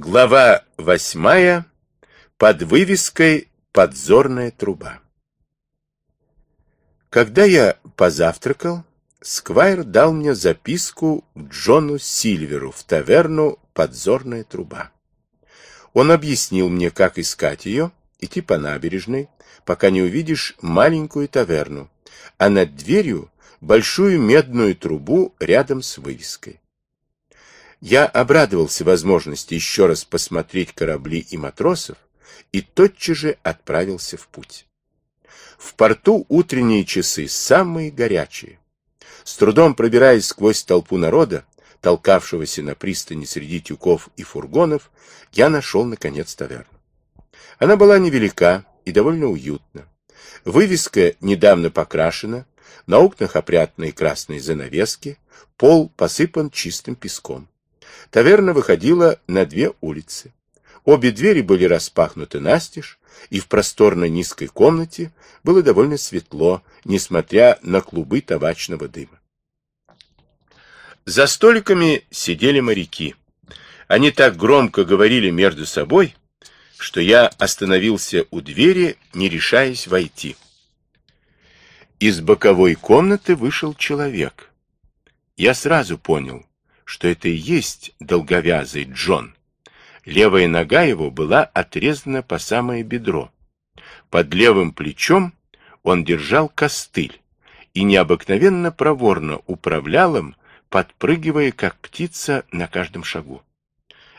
Глава восьмая. Под вывеской «Подзорная труба». Когда я позавтракал, Сквайр дал мне записку Джону Сильверу в таверну «Подзорная труба». Он объяснил мне, как искать ее, идти по набережной, пока не увидишь маленькую таверну, а над дверью большую медную трубу рядом с вывеской. Я обрадовался возможности еще раз посмотреть корабли и матросов и тотчас же отправился в путь. В порту утренние часы самые горячие. С трудом пробираясь сквозь толпу народа, толкавшегося на пристани среди тюков и фургонов, я нашел, наконец, таверну. Она была невелика и довольно уютна. Вывеска недавно покрашена, на окнах опрятные красные занавески, пол посыпан чистым песком. Таверна выходила на две улицы. Обе двери были распахнуты настежь, и в просторной низкой комнате было довольно светло, несмотря на клубы табачного дыма. За столиками сидели моряки. Они так громко говорили между собой, что я остановился у двери, не решаясь войти. Из боковой комнаты вышел человек. Я сразу понял, что это и есть долговязый Джон. Левая нога его была отрезана по самое бедро. Под левым плечом он держал костыль и необыкновенно проворно управлял им, подпрыгивая, как птица, на каждом шагу.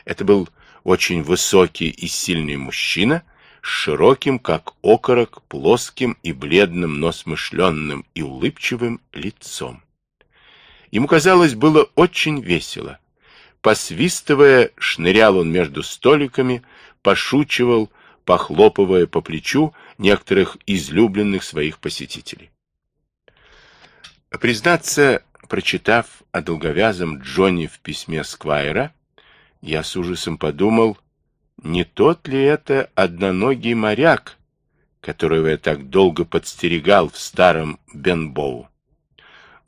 Это был очень высокий и сильный мужчина, с широким, как окорок, плоским и бледным, но смышленным и улыбчивым лицом. Ему, казалось, было очень весело. Посвистывая, шнырял он между столиками, пошучивал, похлопывая по плечу некоторых излюбленных своих посетителей. Признаться, прочитав о долговязом Джонни в письме Сквайра, я с ужасом подумал, не тот ли это одноногий моряк, которого я так долго подстерегал в старом Бенбоу.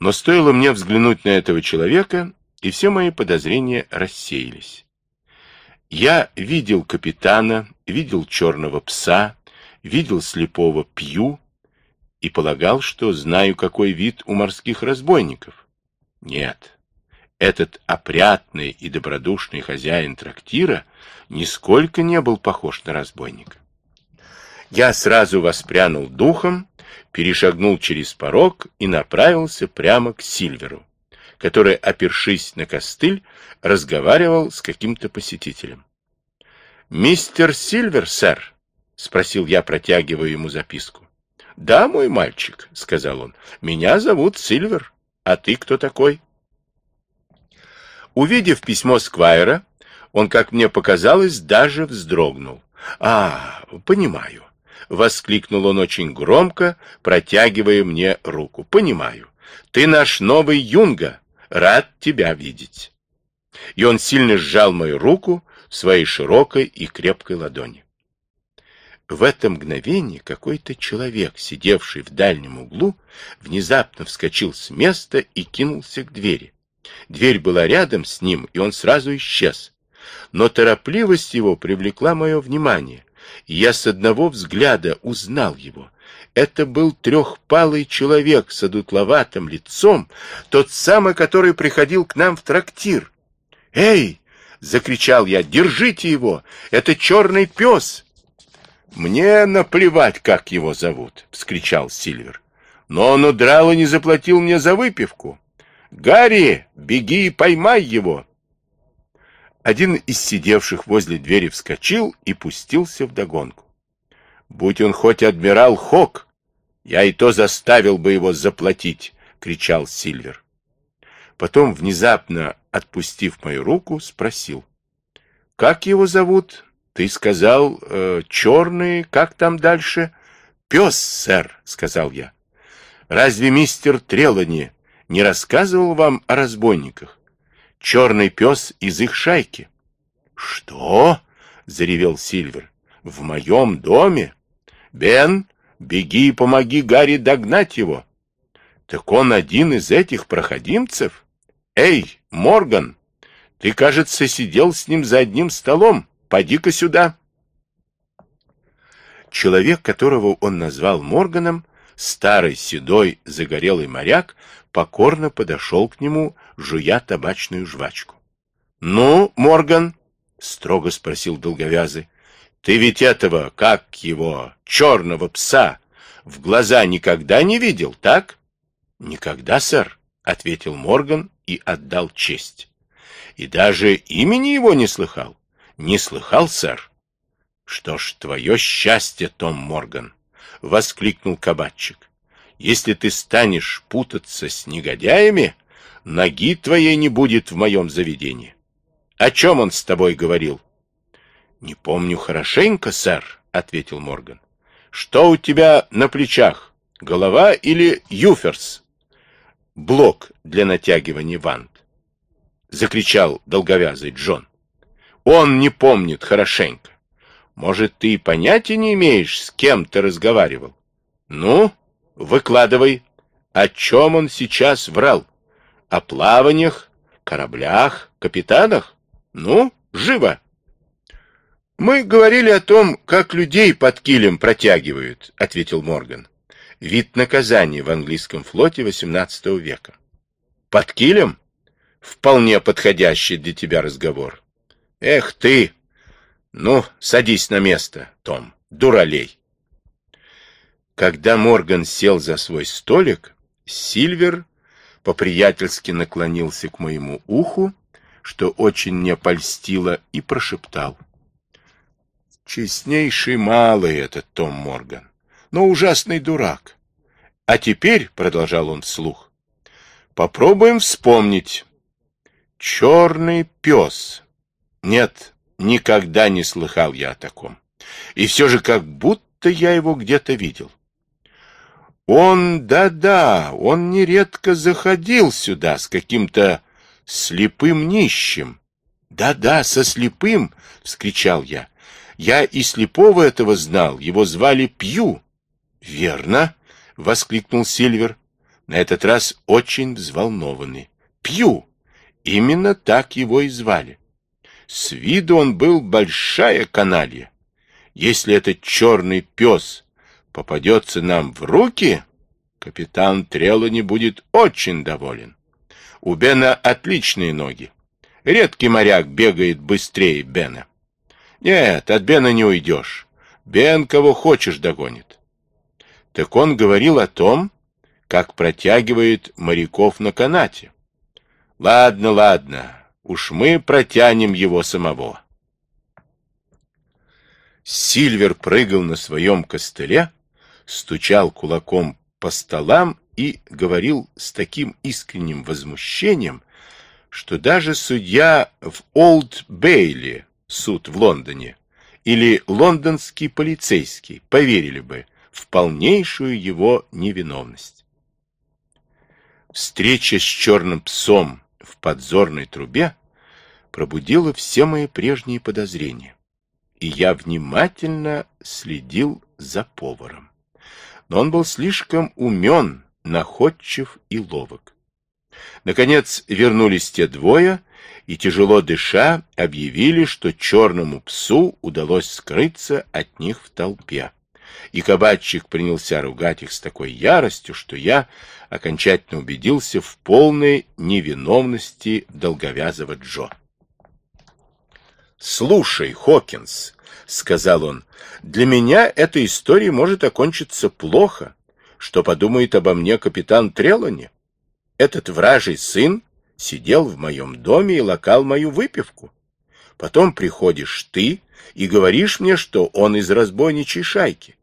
Но стоило мне взглянуть на этого человека, и все мои подозрения рассеялись. Я видел капитана, видел черного пса, видел слепого пью и полагал, что знаю, какой вид у морских разбойников. Нет, этот опрятный и добродушный хозяин трактира нисколько не был похож на разбойника. Я сразу воспрянул духом перешагнул через порог и направился прямо к Сильверу, который, опершись на костыль, разговаривал с каким-то посетителем. «Мистер Сильвер, сэр?» — спросил я, протягивая ему записку. «Да, мой мальчик», — сказал он, — «меня зовут Сильвер. А ты кто такой?» Увидев письмо Сквайра, он, как мне показалось, даже вздрогнул. «А, понимаю. — воскликнул он очень громко, протягивая мне руку. — Понимаю. Ты наш новый юнга. Рад тебя видеть. И он сильно сжал мою руку в своей широкой и крепкой ладони. В это мгновение какой-то человек, сидевший в дальнем углу, внезапно вскочил с места и кинулся к двери. Дверь была рядом с ним, и он сразу исчез. Но торопливость его привлекла мое внимание — я с одного взгляда узнал его. Это был трехпалый человек с одутловатым лицом, тот самый, который приходил к нам в трактир. «Эй!» — закричал я. «Держите его! Это черный пес!» «Мне наплевать, как его зовут!» — вскричал Сильвер. «Но он удрал и не заплатил мне за выпивку. Гарри, беги и поймай его!» Один из сидевших возле двери вскочил и пустился в догонку. Будь он хоть адмирал Хок, я и то заставил бы его заплатить, кричал Сильвер. Потом, внезапно отпустив мою руку, спросил. Как его зовут? Ты сказал, э, черный, как там дальше? Пес, сэр, сказал я. Разве мистер Трелани не рассказывал вам о разбойниках? Черный пес из их шайки. — Что? — заревел Сильвер. — В моем доме? Бен, беги и помоги Гарри догнать его. Так он один из этих проходимцев? Эй, Морган, Ты, кажется, сидел с ним за одним столом. Поди-ка сюда. Человек, которого он назвал Морганом, старый, седой, загорелый моряк, покорно подошел к нему, жуя табачную жвачку. — Ну, Морган, — строго спросил долговязый, — ты ведь этого, как его, черного пса, в глаза никогда не видел, так? — Никогда, сэр, — ответил Морган и отдал честь. — И даже имени его не слыхал? — Не слыхал, сэр. — Что ж, твое счастье, Том Морган, — воскликнул кабачик. — Если ты станешь путаться с негодяями, ноги твоей не будет в моем заведении. О чем он с тобой говорил? — Не помню хорошенько, сэр, — ответил Морган. — Что у тебя на плечах, голова или юферс? — Блок для натягивания вант, — закричал долговязый Джон. — Он не помнит хорошенько. Может, ты и понятия не имеешь, с кем ты разговаривал? Ну, выкладывай, о чем он сейчас врал? О плаваниях, кораблях, капитанах? Ну, живо! Мы говорили о том, как людей под килем протягивают, ответил Морган. Вид наказания в английском флоте XVIII века. Под килем? Вполне подходящий для тебя разговор. Эх ты, ну, садись на место, Том, дуралей. Когда Морган сел за свой столик, Сильвер по-приятельски наклонился к моему уху, что очень мне польстило, и прошептал. Честнейший малый этот Том Морган, но ужасный дурак. А теперь, — продолжал он вслух, — попробуем вспомнить. Черный пес. Нет, Никогда не слыхал я о таком. И все же как будто я его где-то видел. Он, да-да, он нередко заходил сюда с каким-то слепым нищим. Да-да, со слепым, — вскричал я. Я и слепого этого знал, его звали Пью. Верно, — воскликнул Сильвер, на этот раз очень взволнованный. Пью, именно так его и звали. С виду он был большая каналья. Если этот черный пес попадется нам в руки, капитан Трелани будет очень доволен. У Бена отличные ноги. Редкий моряк бегает быстрее Бена. Нет, от Бена не уйдешь. Бен кого хочешь догонит. Так он говорил о том, как протягивает моряков на канате. Ладно, ладно, Уж мы протянем его самого. Сильвер прыгал на своем костыле, стучал кулаком по столам и говорил с таким искренним возмущением, что даже судья в Олд-Бейли, суд в Лондоне, или лондонский полицейский поверили бы в полнейшую его невиновность. Встреча с черным псом в подзорной трубе пробудило все мои прежние подозрения, и я внимательно следил за поваром. Но он был слишком умен, находчив и ловок. Наконец вернулись те двое, и, тяжело дыша, объявили, что черному псу удалось скрыться от них в толпе и кабачик принялся ругать их с такой яростью, что я окончательно убедился в полной невиновности долговязого Джо. «Слушай, Хокинс», — сказал он, — «для меня эта история может окончиться плохо. Что подумает обо мне капитан Трелони? Этот вражий сын сидел в моем доме и лакал мою выпивку. Потом приходишь ты и говоришь мне, что он из разбойничьей шайки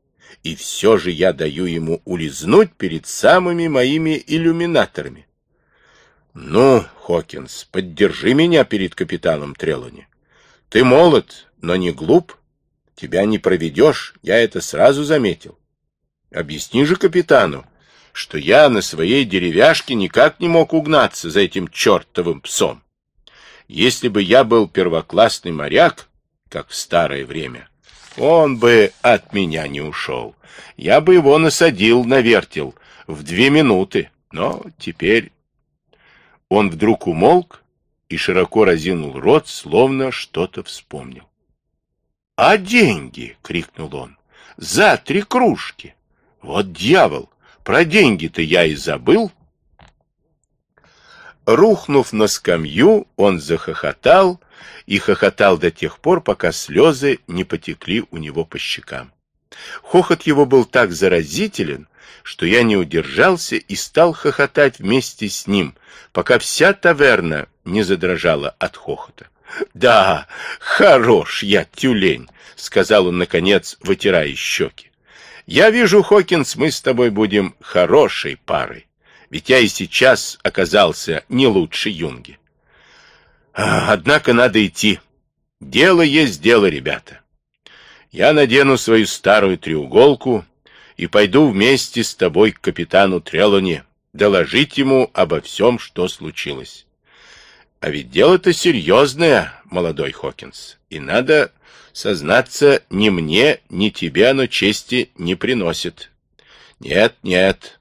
и все же я даю ему улизнуть перед самыми моими иллюминаторами. Ну, Хокинс, поддержи меня перед капитаном Трелони. Ты молод, но не глуп. Тебя не проведешь, я это сразу заметил. Объясни же капитану, что я на своей деревяшке никак не мог угнаться за этим чертовым псом. Если бы я был первоклассный моряк, как в старое время, он бы от меня не ушел. Я бы его насадил на вертел в две минуты. Но теперь... Он вдруг умолк и широко разинул рот, словно что-то вспомнил. — А деньги? — крикнул он. — За три кружки! Вот дьявол! Про деньги-то я и забыл. Рухнув на скамью, он захохотал и хохотал до тех пор, пока слезы не потекли у него по щекам. Хохот его был так заразителен, что я не удержался и стал хохотать вместе с ним, пока вся таверна не задрожала от хохота. «Да, хорош я, тюлень!» — сказал он, наконец, вытирая щеки. «Я вижу, Хокинс, мы с тобой будем хорошей парой, ведь я и сейчас оказался не лучше Юнги. А, однако надо идти. Дело есть дело, ребята. Я надену свою старую треуголку и пойду вместе с тобой к капитану Трелоне доложить ему обо всем, что случилось. А ведь дело-то серьезное, молодой Хокинс, и надо сознаться, ни мне, ни тебе оно чести не приносит. Нет, нет,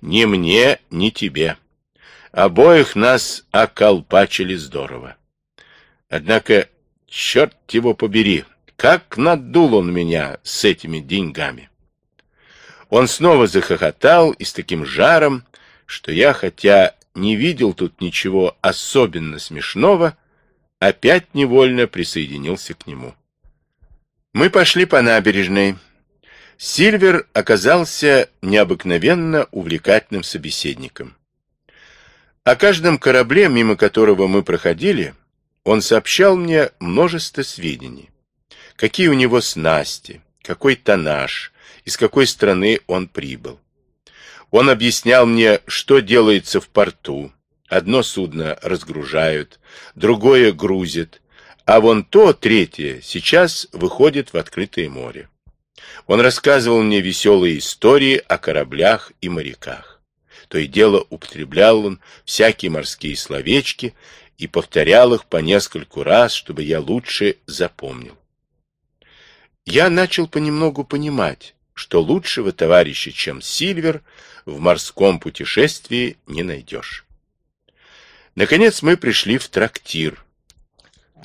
ни мне, ни тебе. Обоих нас околпачили здорово. Однако, черт его побери, как надул он меня с этими деньгами. Он снова захохотал и с таким жаром, что я, хотя не видел тут ничего особенно смешного, опять невольно присоединился к нему. Мы пошли по набережной. Сильвер оказался необыкновенно увлекательным собеседником. О каждом корабле, мимо которого мы проходили, он сообщал мне множество сведений. Какие у него снасти, какой тоннаж, из какой страны он прибыл. Он объяснял мне, что делается в порту. Одно судно разгружают, другое грузят, а вон то, третье, сейчас выходит в открытое море. Он рассказывал мне веселые истории о кораблях и моряках. То и дело употреблял он всякие морские словечки и повторял их по нескольку раз, чтобы я лучше запомнил. Я начал понемногу понимать, что лучшего товарища, чем Сильвер, в морском путешествии не найдешь. Наконец мы пришли в трактир.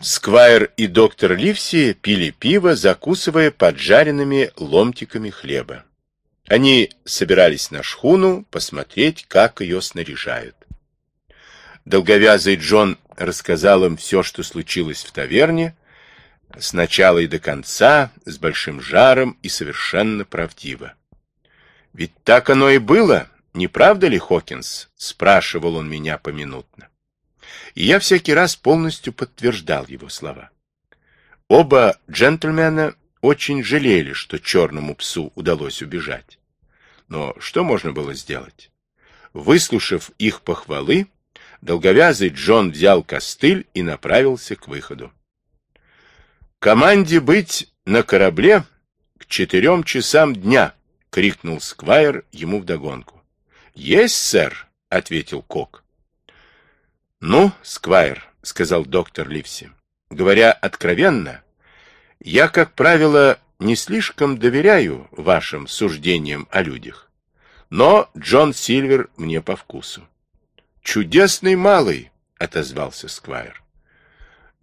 Сквайр и доктор Ливси пили пиво, закусывая поджаренными ломтиками хлеба. Они собирались на шхуну посмотреть, как ее снаряжают. Долговязый Джон рассказал им все, что случилось в таверне, с начала и до конца, с большим жаром и совершенно правдиво. «Ведь так оно и было, не правда ли, Хокинс?» — спрашивал он меня поминутно. И я всякий раз полностью подтверждал его слова. Оба джентльмена очень жалели, что черному псу удалось убежать. Но что можно было сделать? Выслушав их похвалы, долговязый Джон взял костыль и направился к выходу. «Команде быть на корабле к четырем часам дня!» — крикнул Сквайр ему вдогонку. «Есть, сэр!» — ответил Кок. «Ну, Сквайр», — сказал доктор Ливси, — «говоря откровенно, я, как правило, не слишком доверяю вашим суждениям о людях, но Джон Сильвер мне по вкусу». «Чудесный малый!» — отозвался Сквайр.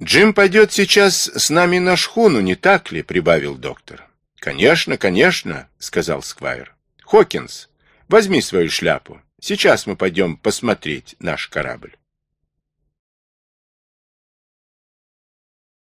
«Джим пойдет сейчас с нами на шхуну, не так ли?» — прибавил доктор. «Конечно, конечно», — сказал Сквайр. «Хокинс, возьми свою шляпу. Сейчас мы пойдем посмотреть наш корабль».